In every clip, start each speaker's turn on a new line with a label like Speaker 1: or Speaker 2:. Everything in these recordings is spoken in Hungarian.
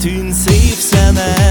Speaker 1: tűn szép szemed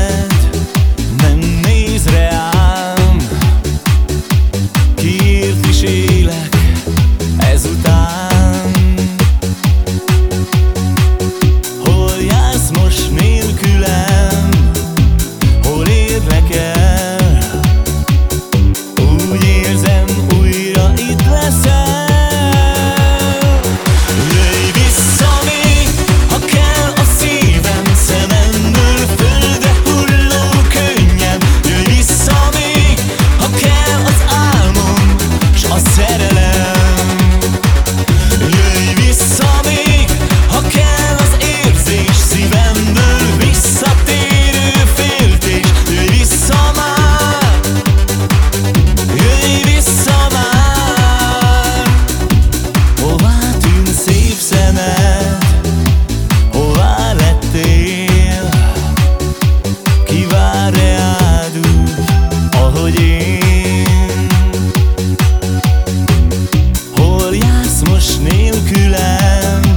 Speaker 1: nélkülem.